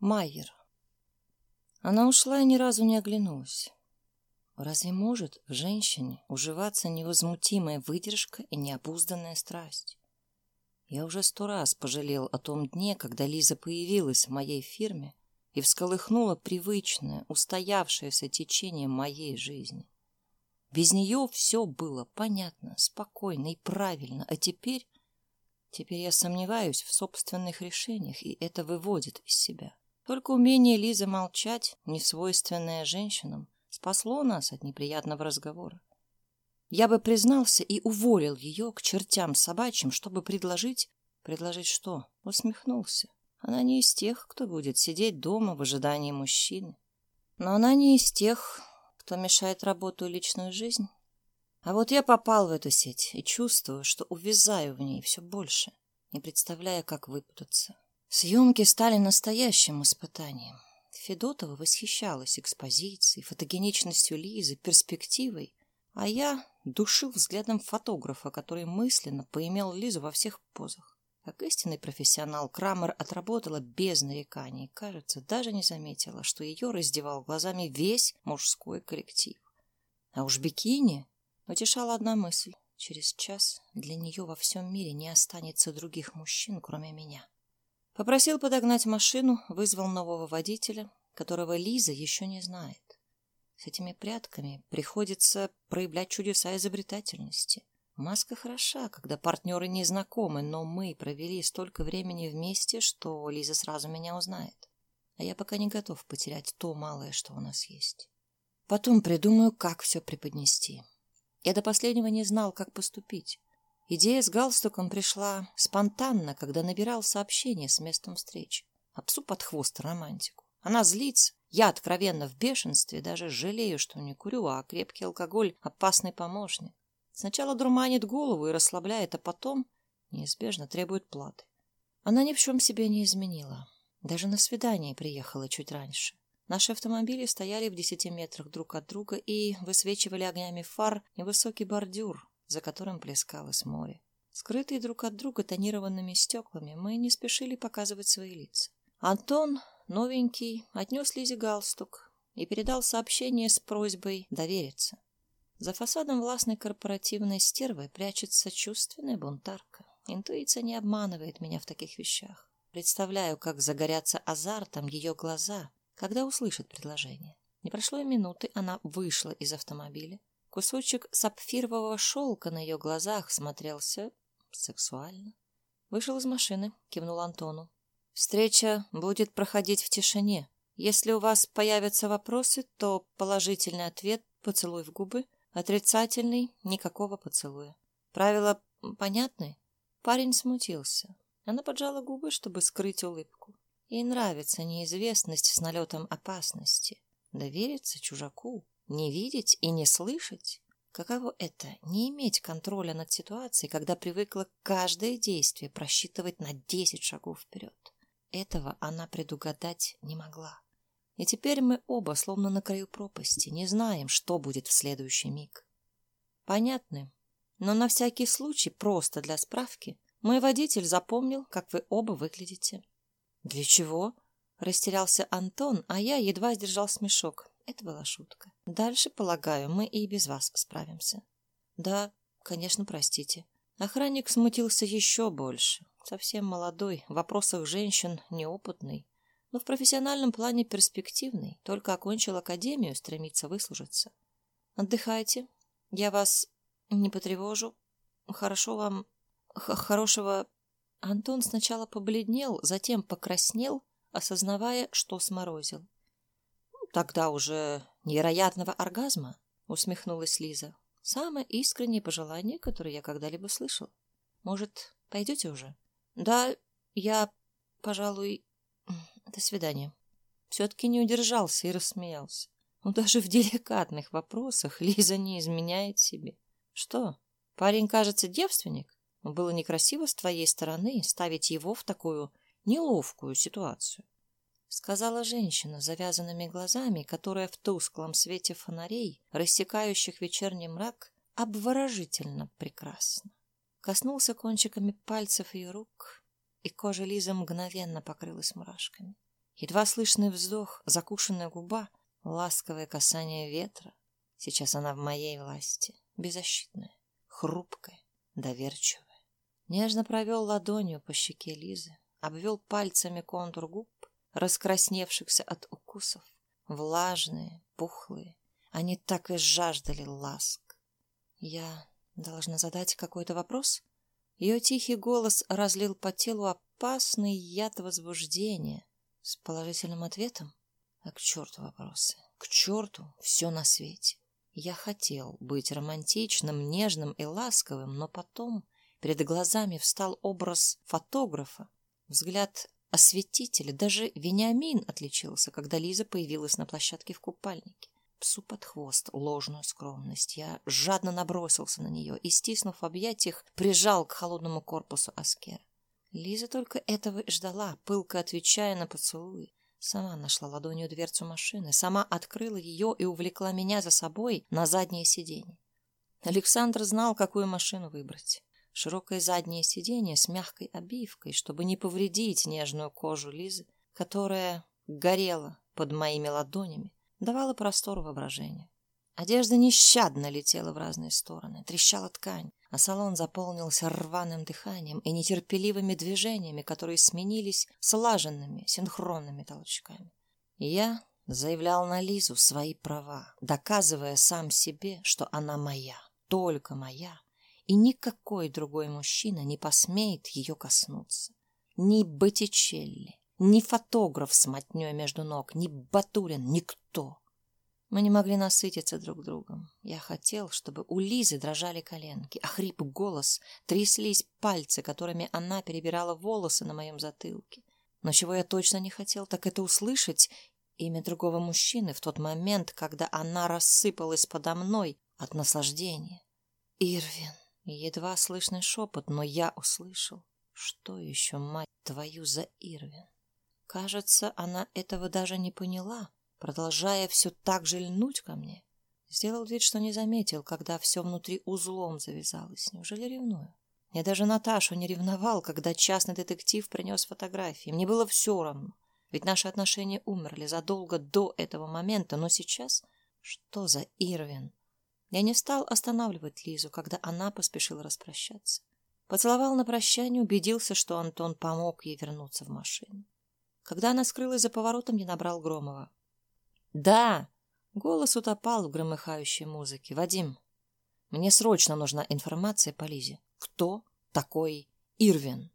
Майер. Она ушла и ни разу не оглянулась. Разве может в женщине уживаться невозмутимая выдержка и необузданная страсть? Я уже сто раз пожалел о том дне, когда Лиза появилась в моей фирме и всколыхнула привычное, устоявшееся течение моей жизни. Без нее все было понятно, спокойно и правильно, а теперь... Теперь я сомневаюсь в собственных решениях, и это выводит из себя. Только умение Лизы молчать, несвойственное женщинам, спасло нас от неприятного разговора. Я бы признался и уволил ее к чертям собачьим, чтобы предложить... Предложить что? Усмехнулся. Она не из тех, кто будет сидеть дома в ожидании мужчины. Но она не из тех, кто мешает работу и личную жизнь. А вот я попал в эту сеть и чувствую, что увязаю в ней все больше, не представляя, как выпутаться. Съемки стали настоящим испытанием. Федотова восхищалась экспозицией, фотогеничностью Лизы, перспективой, а я душил взглядом фотографа, который мысленно поимел Лизу во всех позах. Как истинный профессионал, Крамер отработала без нареканий, кажется, даже не заметила, что ее раздевал глазами весь мужской коллектив. А уж бикини утешала одна мысль. Через час для нее во всем мире не останется других мужчин, кроме меня. Попросил подогнать машину, вызвал нового водителя, которого Лиза еще не знает. С этими прятками приходится проявлять чудеса изобретательности. Маска хороша, когда партнеры не знакомы, но мы провели столько времени вместе, что Лиза сразу меня узнает. А я пока не готов потерять то малое, что у нас есть. Потом придумаю, как все преподнести. Я до последнего не знал, как поступить. Идея с галстуком пришла спонтанно, когда набирал сообщение с местом встречи. А псу под хвост романтику. Она злится. Я откровенно в бешенстве, даже жалею, что не курю, а крепкий алкоголь — опасный помощник. Сначала дурманит голову и расслабляет, а потом неизбежно требует платы. Она ни в чем себе не изменила. Даже на свидание приехала чуть раньше. Наши автомобили стояли в десяти метрах друг от друга и высвечивали огнями фар невысокий бордюр, за которым плескалось море. Скрытые друг от друга тонированными стеклами, мы не спешили показывать свои лица. Антон, новенький, отнес Лизе галстук и передал сообщение с просьбой довериться. За фасадом властной корпоративной стервы прячется чувственная бунтарка. Интуиция не обманывает меня в таких вещах. Представляю, как загорятся азартом ее глаза, когда услышит предложение. Не прошло и минуты, она вышла из автомобиля, Кусочек сапфирового шелка на ее глазах смотрелся сексуально. Вышел из машины, кивнул Антону. Встреча будет проходить в тишине. Если у вас появятся вопросы, то положительный ответ – поцелуй в губы, отрицательный – никакого поцелуя. Правила понятны? Парень смутился. Она поджала губы, чтобы скрыть улыбку. Ей нравится неизвестность с налетом опасности. Довериться чужаку не видеть и не слышать? Каково это — не иметь контроля над ситуацией, когда привыкла каждое действие просчитывать на десять шагов вперед? Этого она предугадать не могла. И теперь мы оба словно на краю пропасти, не знаем, что будет в следующий миг. Понятны. Но на всякий случай, просто для справки, мой водитель запомнил, как вы оба выглядите. Для чего? Растерялся Антон, а я едва сдержал смешок. Это была шутка. Дальше, полагаю, мы и без вас справимся. Да, конечно, простите. Охранник смутился еще больше. Совсем молодой, в вопросах женщин неопытный, но в профессиональном плане перспективный. Только окончил академию, стремится выслужиться. Отдыхайте. Я вас не потревожу. Хорошо вам... Х хорошего... Антон сначала побледнел, затем покраснел, осознавая, что сморозил тогда уже невероятного оргазма, усмехнулась Лиза. Самое искреннее пожелание, которое я когда-либо слышал. Может, пойдете уже? Да, я, пожалуй, до свидания. Все-таки не удержался и рассмеялся. Но даже в деликатных вопросах Лиза не изменяет себе. Что, парень, кажется, девственник? Было некрасиво с твоей стороны ставить его в такую неловкую ситуацию. — сказала женщина с завязанными глазами, которая в тусклом свете фонарей, рассекающих вечерний мрак, обворожительно прекрасна. Коснулся кончиками пальцев ее рук, и кожа Лизы мгновенно покрылась мурашками. Едва слышный вздох, закушенная губа, ласковое касание ветра. Сейчас она в моей власти, беззащитная, хрупкая, доверчивая. Нежно провел ладонью по щеке Лизы, обвел пальцами контур губ, раскрасневшихся от укусов, влажные, пухлые. Они так и жаждали ласк. Я должна задать какой-то вопрос? Ее тихий голос разлил по телу опасный яд возбуждения с положительным ответом. А к черту вопросы, к черту все на свете. Я хотел быть романтичным, нежным и ласковым, но потом перед глазами встал образ фотографа, взгляд осветителя. Даже Вениамин отличился, когда Лиза появилась на площадке в купальнике псу под хвост ложную скромность. Я жадно набросился на нее и, стиснув в объятиях, прижал к холодному корпусу Аскера. Лиза только этого и ждала, пылко отвечая на поцелуи. Сама нашла ладонью дверцу машины, сама открыла ее и увлекла меня за собой на заднее сиденье. Александр знал, какую машину выбрать. Широкое заднее сиденье с мягкой обивкой, чтобы не повредить нежную кожу Лизы, которая горела под моими ладонями, давала простор воображению. Одежда нещадно летела в разные стороны, трещала ткань, а салон заполнился рваным дыханием и нетерпеливыми движениями, которые сменились слаженными, синхронными толчками. Я заявлял на Лизу свои права, доказывая сам себе, что она моя, только моя, и никакой другой мужчина не посмеет ее коснуться. Ни Боттичелли, ни фотограф с мотней между ног, ни Батурин, никто. Мы не могли насытиться друг другом. Я хотел, чтобы у Лизы дрожали коленки, а хрип голос, тряслись пальцы, которыми она перебирала волосы на моем затылке. Но чего я точно не хотел, так это услышать имя другого мужчины в тот момент, когда она рассыпалась подо мной от наслаждения. Ирвин. Едва слышный шепот, но я услышал. Что еще, мать твою, за Ирвин? Кажется, она этого даже не поняла, продолжая все так же льнуть ко мне. Сделал вид, что не заметил, когда все внутри узлом завязалось. Неужели ревную? Я даже Наташу не ревновал, когда частный детектив принес фотографии. Мне было все равно. Ведь наши отношения умерли задолго до этого момента, но сейчас... Что за Ирвин? Я не стал останавливать Лизу, когда она поспешила распрощаться. Поцеловал на прощание, убедился, что Антон помог ей вернуться в машину. Когда она скрылась за поворотом, я набрал Громова. «Да!» — голос утопал в громыхающей музыке. «Вадим, мне срочно нужна информация по Лизе. Кто такой Ирвин?»